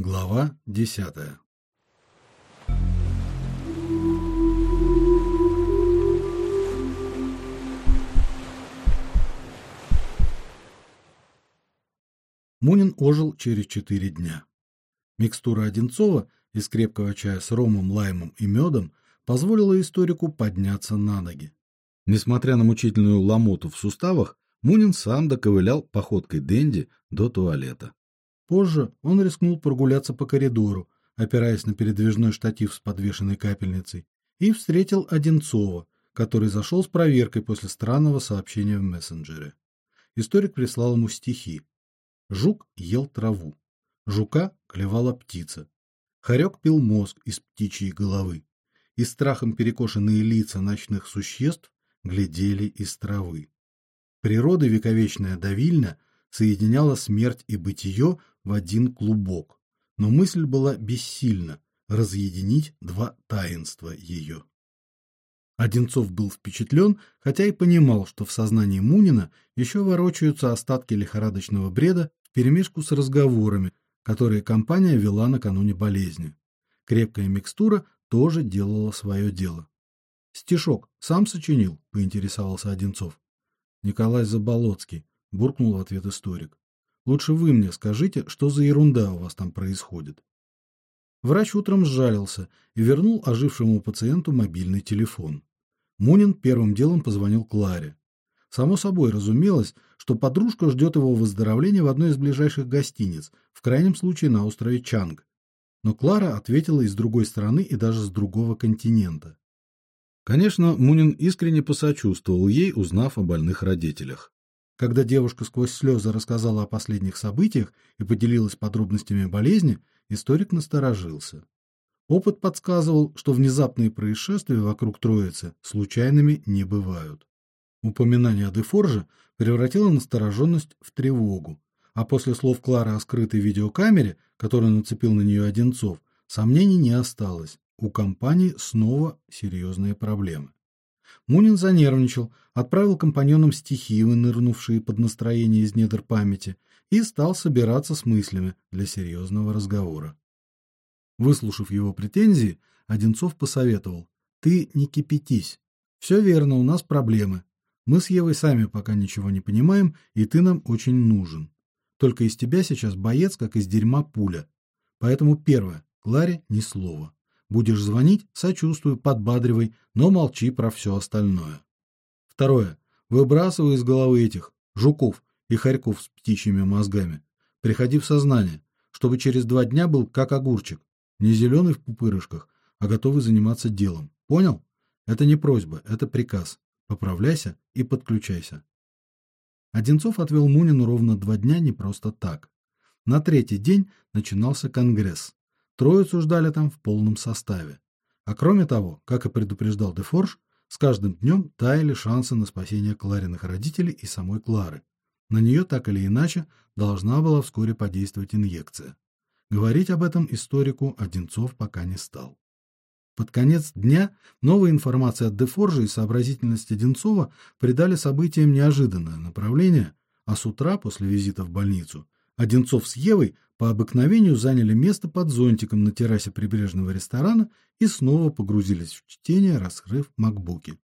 Глава десятая Мунин ожил через четыре дня. Микстура Одинцова из крепкого чая с ромом, лаймом и медом позволила историку подняться на ноги. Несмотря на мучительную ломоту в суставах, Мунин сам доковылял походкой Дэнди до туалета. Позже он рискнул прогуляться по коридору, опираясь на передвижной штатив с подвешенной капельницей, и встретил Одинцова, который зашел с проверкой после странного сообщения в мессенджере. Историк прислал ему стихи. Жук ел траву. Жука клевала птица. Хорек пил мозг из птичьей головы. И страхом перекошенные лица ночных существ глядели из травы. Природа вековечная давильня соединяла смерть и бытие в один клубок, но мысль была бессильна разъединить два таинства ее. Одинцов был впечатлен, хотя и понимал, что в сознании Мунина еще ворочаются остатки лихорадочного бреда вперемешку с разговорами, которые компания вела накануне болезни. Крепкая микстура тоже делала свое дело. Стишок сам сочинил, поинтересовался Одинцов. Николай Заболоцкий, буркнул в ответ историк. Лучше вы мне скажите, что за ерунда у вас там происходит. Врач утром сжалился и вернул ожившему пациенту мобильный телефон. Мунин первым делом позвонил Кларе. Само собой разумелось, что подружка ждет его выздоровления в одной из ближайших гостиниц, в крайнем случае на острове Чанг. Но Клара ответила из другой стороны и даже с другого континента. Конечно, Мунин искренне посочувствовал ей, узнав о больных родителях. Когда девушка сквозь слезы рассказала о последних событиях и поделилась подробностями болезни, историк насторожился. Опыт подсказывал, что внезапные происшествия вокруг Троицы случайными не бывают. Упоминание о Дефорже превратило настороженность в тревогу, а после слов Клары о скрытой видеокамере, которую нацепил на нее Одинцов, сомнений не осталось у компании снова серьезные проблемы. Мунин занервничал, отправил компаньонам стихи, вынырнувшие под настроение из недр памяти, и стал собираться с мыслями для серьезного разговора. Выслушав его претензии, Одинцов посоветовал: "Ты не кипятись. Все верно, у нас проблемы. Мы с Евой сами пока ничего не понимаем, и ты нам очень нужен. Только из тебя сейчас боец, как из дерьма пуля. Поэтому первое: Кларе ни слова. Будешь звонить, сочувствуй, подбадривай, но молчи про все остальное. Второе. Выбрасывай из головы этих жуков и хорьков с птичьими мозгами. Приходи в сознание, чтобы через два дня был как огурчик, не зеленый в пупырышках, а готовый заниматься делом. Понял? Это не просьба, это приказ. Поправляйся и подключайся. Одинцов отвел Мунину ровно два дня не просто так. На третий день начинался конгресс. Троицу ждали там в полном составе. А кроме того, как и предупреждал Дефорж, с каждым днем таяли шансы на спасение Клариных родителей и самой Клары. На нее так или иначе должна была вскоре подействовать инъекция. Говорить об этом историку Одинцов пока не стал. Под конец дня новая информация от Дефоржа и сообразительность Одинцова придали событиям неожиданное направление, а с утра после визита в больницу Одинцов с Евой по обыкновению заняли место под зонтиком на террасе прибрежного ресторана и снова погрузились в чтение, раскрыв макбуки.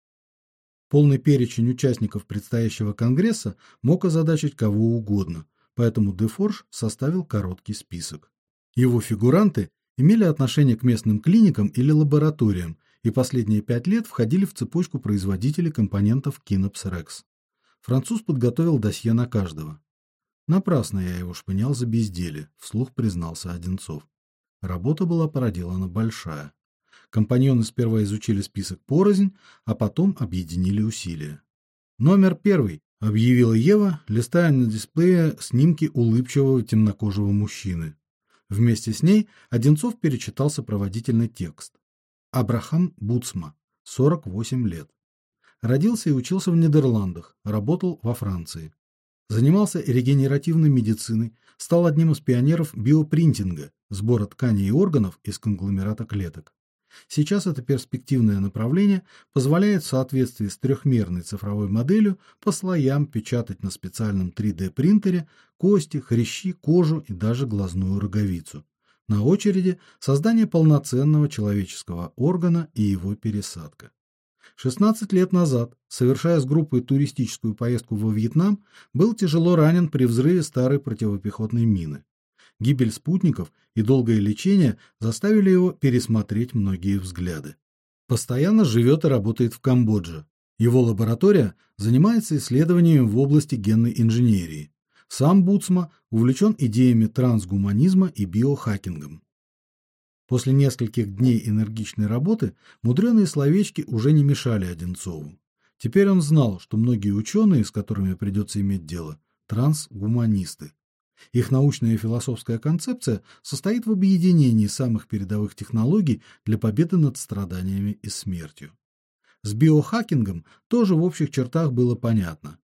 Полный перечень участников предстоящего конгресса мог озадачить кого угодно, поэтому Дефорж составил короткий список. Его фигуранты имели отношение к местным клиникам или лабораториям и последние пять лет входили в цепочку производителей компонентов Kinops Rex. Француз подготовил досье на каждого. Напрасно я его шпынял за безделье, вслух признался Одинцов. Работа была проделана большая. Компаньоны сперва изучили список порознь, а потом объединили усилия. Номер первый, объявила Ева, листая на дисплее снимки улыбчивого темнокожего мужчины. Вместе с ней Одинцов перечитал сопроводительный текст. Абрахам Буцма, 48 лет. Родился и учился в Нидерландах, работал во Франции. Занимался регенеративной медициной, стал одним из пионеров биопринтинга, сбора тканей и органов из конгломерата клеток. Сейчас это перспективное направление позволяет в соответствии с трехмерной цифровой моделью по слоям печатать на специальном 3D принтере кости, хрящи, кожу и даже глазную роговицу. На очереди создание полноценного человеческого органа и его пересадка. 16 лет назад, совершая с группой туристическую поездку во Вьетнам, был тяжело ранен при взрыве старой противопехотной мины. Гибель спутников и долгое лечение заставили его пересмотреть многие взгляды. Постоянно живет и работает в Камбодже. Его лаборатория занимается исследованиями в области генной инженерии. Сам Буцма увлечен идеями трансгуманизма и биохакингом. После нескольких дней энергичной работы мудреные словечки уже не мешали Одинцову. Теперь он знал, что многие ученые, с которыми придется иметь дело, трансгуманисты. Их научная и философская концепция состоит в объединении самых передовых технологий для победы над страданиями и смертью. С биохакингом тоже в общих чертах было понятно.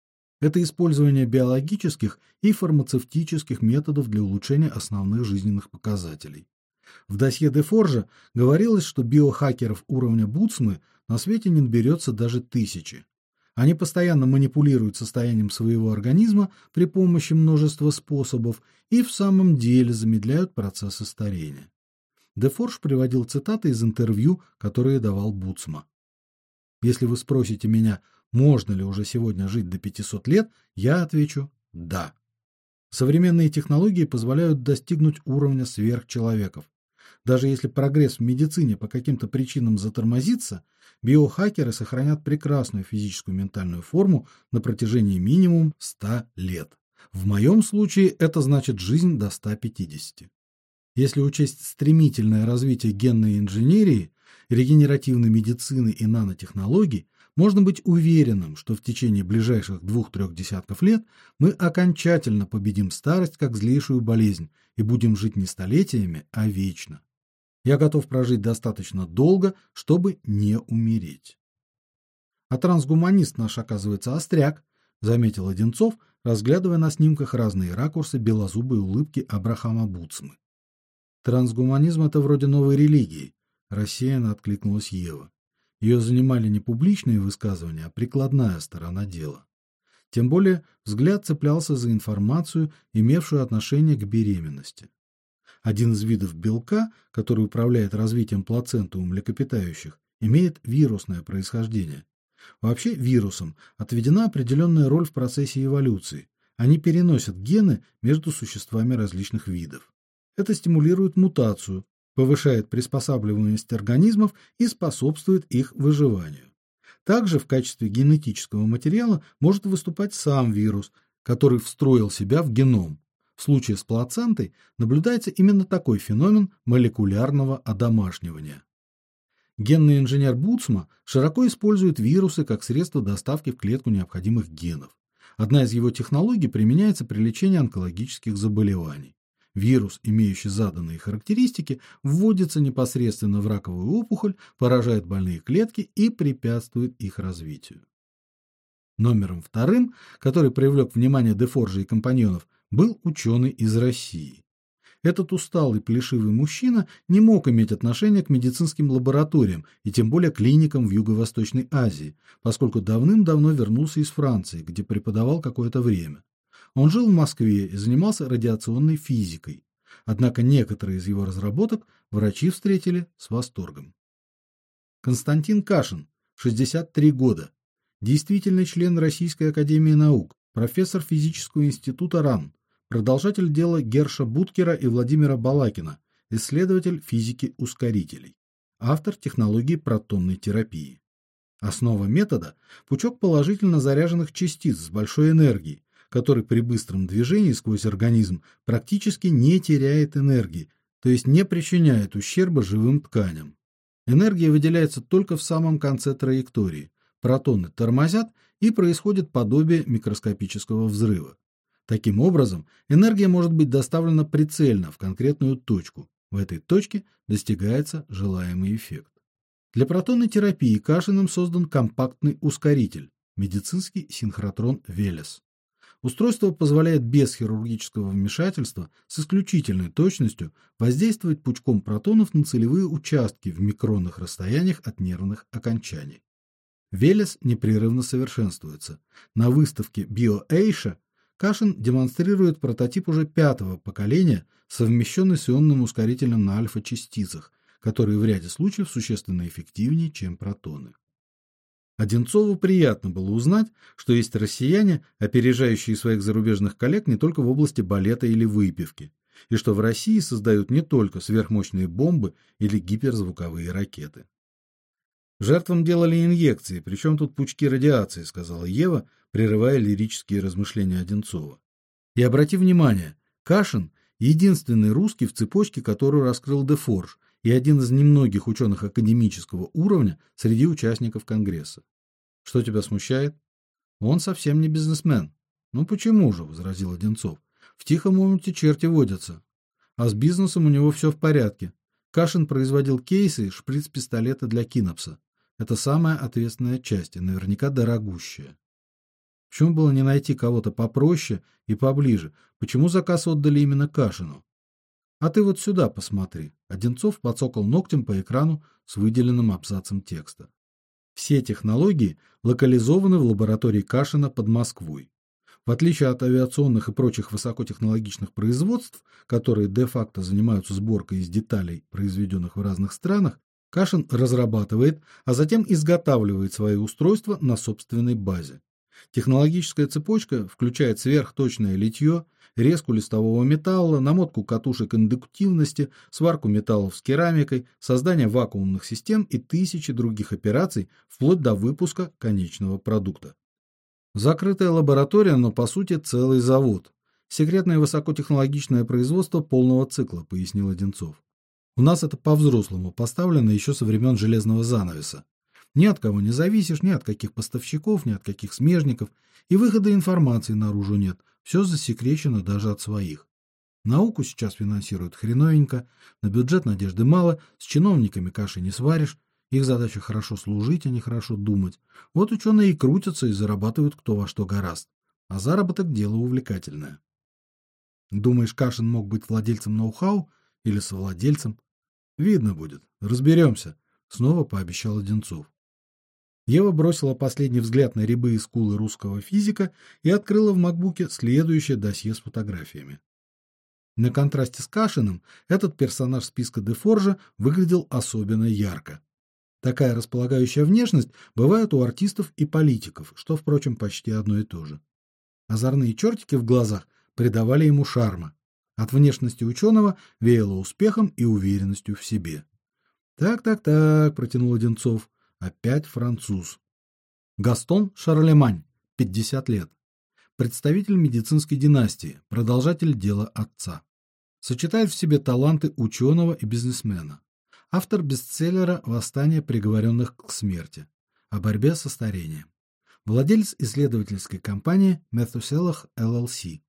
Это использование биологических и фармацевтических методов для улучшения основных жизненных показателей. В досье де Форжа говорилось, что биохакеров уровня Буцмы на свете не наберется даже тысячи. Они постоянно манипулируют состоянием своего организма при помощи множества способов и в самом деле замедляют процессы старения. Дефорж приводил цитаты из интервью, которые давал Буцма. Если вы спросите меня, можно ли уже сегодня жить до 500 лет, я отвечу да. Современные технологии позволяют достигнуть уровня сверхчеловеков. Даже если прогресс в медицине по каким-то причинам затормозится, биохакеры сохранят прекрасную физическую и ментальную форму на протяжении минимум 100 лет. В моем случае это значит жизнь до 150. Если учесть стремительное развитие генной инженерии, регенеративной медицины и нанотехнологий, можно быть уверенным, что в течение ближайших двух-трех десятков лет мы окончательно победим старость как злейшую болезнь и будем жить не столетиями, а вечно. Я готов прожить достаточно долго, чтобы не умереть. А трансгуманист наш, оказывается, остряк, заметил Одинцов, разглядывая на снимках разные ракурсы белозубой улыбки Абрахама Буцмы. Трансгуманизм это вроде новой религии, рассеянно откликнулась Ева. Ее занимали не публичные высказывания, а прикладная сторона дела. Тем более взгляд цеплялся за информацию, имевшую отношение к беременности. Один из видов белка, который управляет развитием плаценты у млекопитающих, имеет вирусное происхождение. Вообще вирусам отведена определенная роль в процессе эволюции. Они переносят гены между существами различных видов. Это стимулирует мутацию, повышает приспосабливаемость организмов и способствует их выживанию. Также в качестве генетического материала может выступать сам вирус, который встроил себя в геном. В случае с плацентой наблюдается именно такой феномен молекулярного одомашнивания. Генный инженер Буцма широко использует вирусы как средство доставки в клетку необходимых генов. Одна из его технологий применяется при лечении онкологических заболеваний. Вирус, имеющий заданные характеристики, вводится непосредственно в раковую опухоль, поражает больные клетки и препятствует их развитию. Номером вторым, который привлек внимание Дефоржа и компаньонов, был ученый из России. Этот усталый плешивый мужчина не мог иметь отношения к медицинским лабораториям и тем более клиникам в Юго-Восточной Азии, поскольку давным-давно вернулся из Франции, где преподавал какое-то время. Он жил в Москве и занимался радиационной физикой. Однако некоторые из его разработок врачи встретили с восторгом. Константин Кашин, 63 года, действительный член Российской академии наук, профессор физического института РАН, продолжатель дела Герша Буткера и Владимира Балакина, исследователь физики ускорителей, автор технологии протонной терапии. Основа метода пучок положительно заряженных частиц с большой энергией, который при быстром движении сквозь организм практически не теряет энергии, то есть не причиняет ущерба живым тканям. Энергия выделяется только в самом конце траектории. Протоны тормозят и происходит подобие микроскопического взрыва. Таким образом, энергия может быть доставлена прицельно в конкретную точку. В этой точке достигается желаемый эффект. Для протонной терапии Кашиным создан компактный ускоритель медицинский синхротрон Велес. Устройство позволяет без хирургического вмешательства с исключительной точностью воздействовать пучком протонов на целевые участки в микронных расстояниях от нервных окончаний. Велес непрерывно совершенствуется. На выставке BioAsia Кашин демонстрирует прототип уже пятого поколения, совмещенный с ионным ускорителем на альфа-частицах, которые в ряде случаев существенно эффективнее, чем протоны. Одинцову приятно было узнать, что есть россияне, опережающие своих зарубежных коллег не только в области балета или выпивки, и что в России создают не только сверхмощные бомбы или гиперзвуковые ракеты. Жертвам делали инъекции, причем тут пучки радиации, сказала Ева, прерывая лирические размышления Одинцова. И обрати внимание, Кашин единственный русский в цепочке, которую раскрыл Дефорж, и один из немногих ученых академического уровня среди участников конгресса. Что тебя смущает? Он совсем не бизнесмен. Ну почему же, возразил Одинцов. В тихом омуте черти водятся. А с бизнесом у него все в порядке. Кашин производил кейсы, шприц-пистолеты для кинопса. Это самая ответственная часть и наверняка дорогущая. Почему было не найти кого-то попроще и поближе? Почему заказ отдали именно Кашину? А ты вот сюда посмотри. Одинцов подсокал ногтем по экрану с выделенным абзацем текста. Все технологии локализованы в лаборатории Кашина под Москвой. В отличие от авиационных и прочих высокотехнологичных производств, которые де-факто занимаются сборкой из деталей, произведенных в разных странах, Кашин разрабатывает, а затем изготавливает свои устройства на собственной базе. Технологическая цепочка включает сверхточное литье, резку листового металла, намотку катушек индуктивности, сварку металлов с керамикой, создание вакуумных систем и тысячи других операций, вплоть до выпуска конечного продукта. Закрытая лаборатория, но по сути целый завод. Секретное высокотехнологичное производство полного цикла, пояснил Одинцов. У нас это по-взрослому поставлено еще со времен железного занавеса. Ни от кого не зависишь, ни от каких поставщиков, ни от каких смежников, и выхода информации наружу нет. Все засекречено даже от своих. Науку сейчас финансируют хреновенько, на бюджет надежды мало, с чиновниками каши не сваришь, их задача хорошо служить, а не хорошо думать. Вот ученые и крутятся и зарабатывают кто во что гораст. А заработок дело увлекательное. Думаешь, Кашин мог быть владельцем ноу-хау или совладельцем? Видно будет, разберемся, снова пообещал Одинцов. Ева бросила последний взгляд на рябые скулы русского физика и открыла в макбуке следующее досье с фотографиями. На контрасте с Кашиным этот персонаж списка Дефоржа выглядел особенно ярко. Такая располагающая внешность бывает у артистов и политиков, что, впрочем, почти одно и то же. Озорные чертики в глазах придавали ему шарма. От внешности ученого веяло успехом и уверенностью в себе. Так, так, так, протянул Одинцов. Опять француз. Гастон Шарлемань, 50 лет. Представитель медицинской династии, продолжатель дела отца. Сочетает в себе таланты ученого и бизнесмена. Автор бестселлера Восстание приговоренных к смерти о борьбе со старением. Владелец исследовательской компании Methuselah LLC.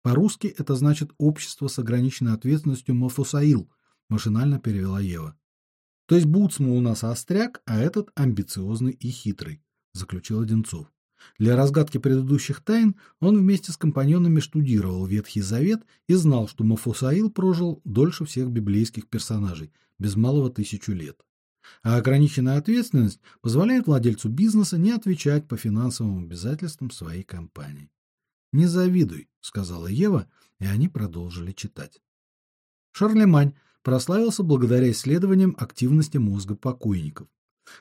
По-русски это значит общество с ограниченной ответственностью Мафусаил, машинально перевела Ева. То есть Буцма у нас остряк, а этот амбициозный и хитрый, заключил Одинцов. Для разгадки предыдущих тайн он вместе с компаньонами штудировал Ветхий Завет и знал, что Мафусаил прожил дольше всех библейских персонажей, без малого тысячу лет. А ограниченная ответственность позволяет владельцу бизнеса не отвечать по финансовым обязательствам своей компании. Не завидуй, сказала Ева, и они продолжили читать. Шарлемань прославился благодаря исследованиям активности мозга покойников.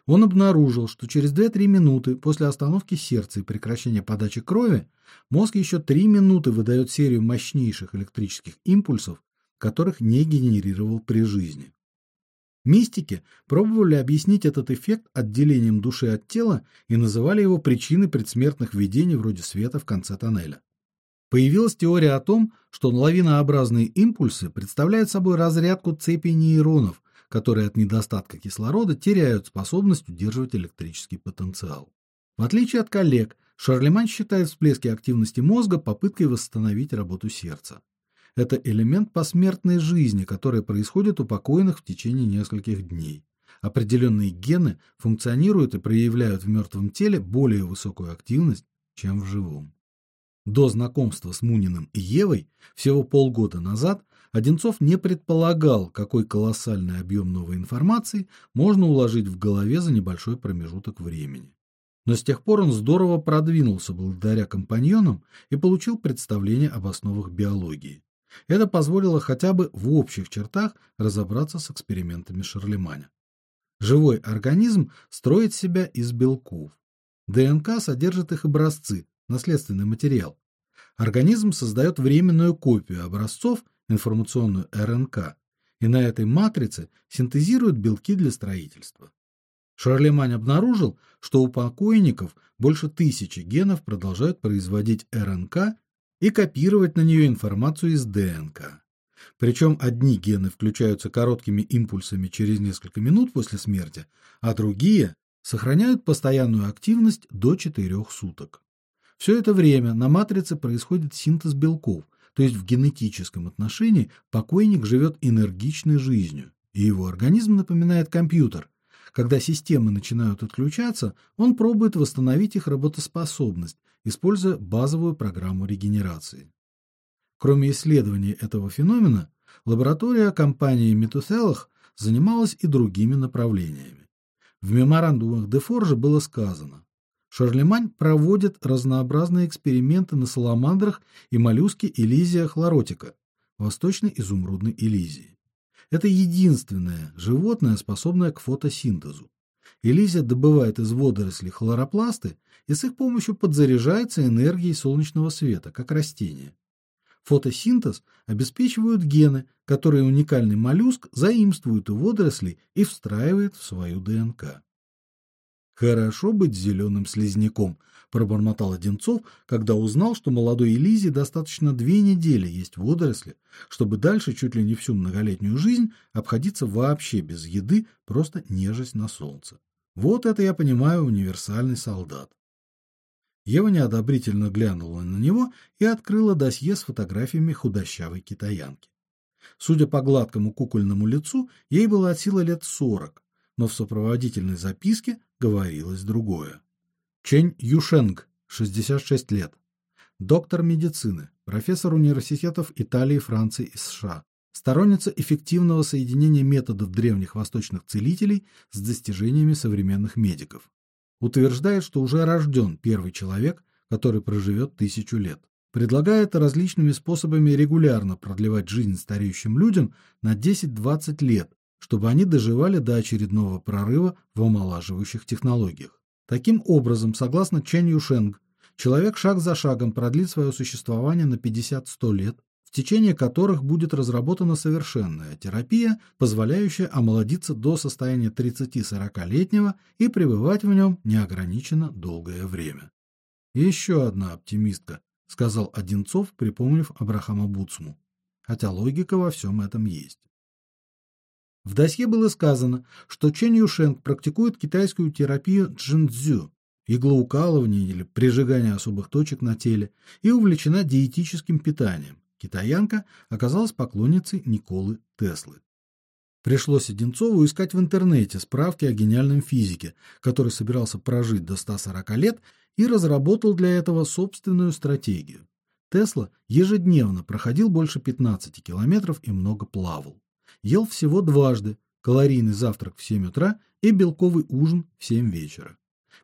Он обнаружил, что через 2-3 минуты после остановки сердца и прекращения подачи крови мозг еще 3 минуты выдает серию мощнейших электрических импульсов, которых не генерировал при жизни. Мистики пробовали объяснить этот эффект отделением души от тела и называли его причиной предсмертных видений вроде света в конце тоннеля. Появилась теория о том, что лавинообразные импульсы представляют собой разрядку цепи нейронов, которые от недостатка кислорода теряют способность удерживать электрический потенциал. В отличие от коллег, Шарлемань считает всплески активности мозга попыткой восстановить работу сердца. Это элемент посмертной жизни, которая происходит у покойных в течение нескольких дней. Определенные гены функционируют и проявляют в мертвом теле более высокую активность, чем в живом. До знакомства с Муниным и Евой всего полгода назад Одинцов не предполагал, какой колоссальный объем новой информации можно уложить в голове за небольшой промежуток времени. Но с тех пор он здорово продвинулся благодаря компаньонам и получил представление об основах биологии. Это позволило хотя бы в общих чертах разобраться с экспериментами Шарлеманя. Живой организм строит себя из белков. ДНК содержит их образцы, наследственный материал. Организм создает временную копию образцов, информационную РНК, и на этой матрице синтезирует белки для строительства. Шарлемань обнаружил, что у покойников больше тысячи генов продолжают производить РНК и копировать на нее информацию из ДНК. Причем одни гены включаются короткими импульсами через несколько минут после смерти, а другие сохраняют постоянную активность до 4 суток. Все это время на матрице происходит синтез белков, то есть в генетическом отношении покойник живет энергичной жизнью, и его организм напоминает компьютер. Когда системы начинают отключаться, он пробует восстановить их работоспособность, используя базовую программу регенерации. Кроме исследований этого феномена, лаборатория компании Метуселах занималась и другими направлениями. В меморандумах Дефоржа было сказано: Шарлемань проводит разнообразные эксперименты на саламандрах и моллюске Элизия хлоротика, восточной изумрудной Элизии. Это единственное животное, способное к фотосинтезу. Элизия добывает из водорослей хлоропласты и с их помощью подзаряжается энергией солнечного света, как растение. Фотосинтез обеспечивают гены, которые уникальный моллюск заимствует у водорослей и встраивает в свою ДНК. Хорошо быть зеленым слизняком, пробормотал Одинцов, когда узнал, что молодой Элизе достаточно две недели есть водоросли, чтобы дальше чуть ли не всю многолетнюю жизнь обходиться вообще без еды, просто нежесть на солнце. Вот это я понимаю универсальный солдат. Ева неодобрительно глянула на него и открыла досье с фотографиями худощавой китаянки. Судя по гладкому кукольному лицу, ей было от силы лет сорок, но в сопроводительной записке говорилось другое. Чэнь Юшенг, 66 лет. Доктор медицины, профессор университетов Италии, Франции и США. Сторонница эффективного соединения методов древних восточных целителей с достижениями современных медиков. Утверждает, что уже рожден первый человек, который проживет тысячу лет. Предлагает различными способами регулярно продлевать жизнь стареющим людям на 10-20 лет чтобы они доживали до очередного прорыва в омолаживающих технологиях. Таким образом, согласно Чен Юшенг, человек шаг за шагом продлит свое существование на 50-100 лет, в течение которых будет разработана совершенная терапия, позволяющая омолодиться до состояния 30-40-летнего и пребывать в нем неограниченно долгое время. «Еще одна оптимистка, сказал Одинцов, припомнив Абрахама Буцму. Хотя логика во всем этом есть. В досье было сказано, что Чен Юшенг практикует китайскую терапию джинцзю, иглоукалывание или прижигание особых точек на теле, и увлечена диетическим питанием. Китаянка оказалась поклонницей Николы Теслы. Пришлось Одинцову искать в интернете справки о гениальном физике, который собирался прожить до 140 лет и разработал для этого собственную стратегию. Тесла ежедневно проходил больше 15 километров и много плавал ел всего дважды: калорийный завтрак в 7 утра и белковый ужин в 7 вечера.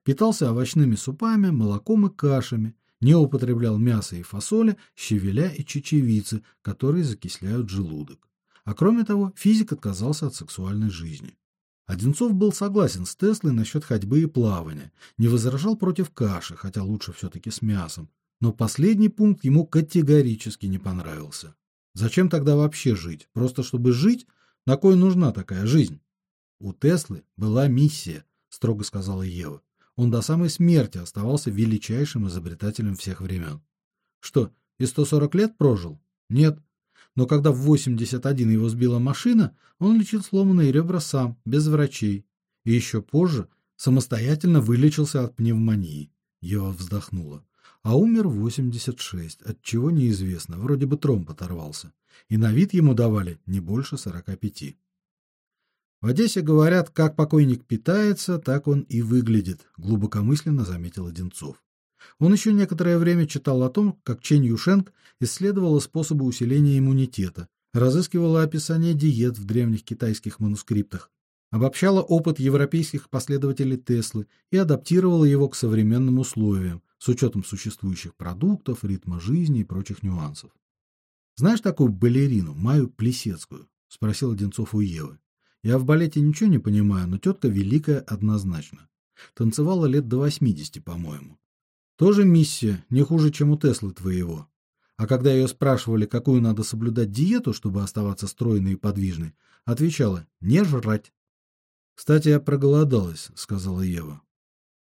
Питался овощными супами, молоком и кашами, не употреблял мяса и фасоли, щавеля и чечевицы, которые закисляют желудок. А кроме того, физик отказался от сексуальной жизни. Одинцов был согласен с Теслой насчет ходьбы и плавания, не возражал против каши, хотя лучше все таки с мясом, но последний пункт ему категорически не понравился. Зачем тогда вообще жить? Просто чтобы жить? На кой нужна такая жизнь? У Теслы была миссия, строго сказала Ева. Он до самой смерти оставался величайшим изобретателем всех времен. Что, и 140 лет прожил? Нет. Но когда в 81 его сбила машина, он лечил сломанные ребра сам, без врачей. И еще позже самостоятельно вылечился от пневмонии. Ева вздохнула а умер в 86, от чего неизвестно, вроде бы тромб оторвался. И на вид ему давали не больше 45. В Одессе говорят, как покойник питается, так он и выглядит, глубокомысленно заметил Одинцов. Он еще некоторое время читал о том, как Чен Юшенг исследовала способы усиления иммунитета, разыскивала описание диет в древних китайских манускриптах. обобщала опыт европейских последователей Теслы и адаптировала его к современным условиям с учетом существующих продуктов, ритма жизни и прочих нюансов. Знаешь такую балерину, Маю Плесецкую? спросил Одинцов у Евы. Я в балете ничего не понимаю, но тетка великая однозначно. Танцевала лет до 80, по-моему. Тоже миссия, не хуже, чем у Теслы твоего. А когда ее спрашивали, какую надо соблюдать диету, чтобы оставаться стройной и подвижной, отвечала: "Не жрать". Кстати, я проголодалась, сказала Ева.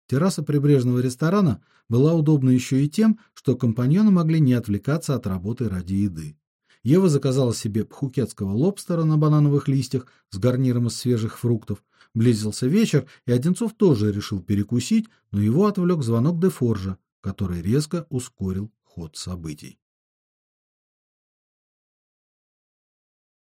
Терраса прибрежного ресторана была удобна еще и тем, что компаньоны могли не отвлекаться от работы ради еды. Ева заказала себе пхукетского лобстера на банановых листьях с гарниром из свежих фруктов. Близился вечер, и Одинцов тоже решил перекусить, но его отвлек звонок де Форжа, который резко ускорил ход событий.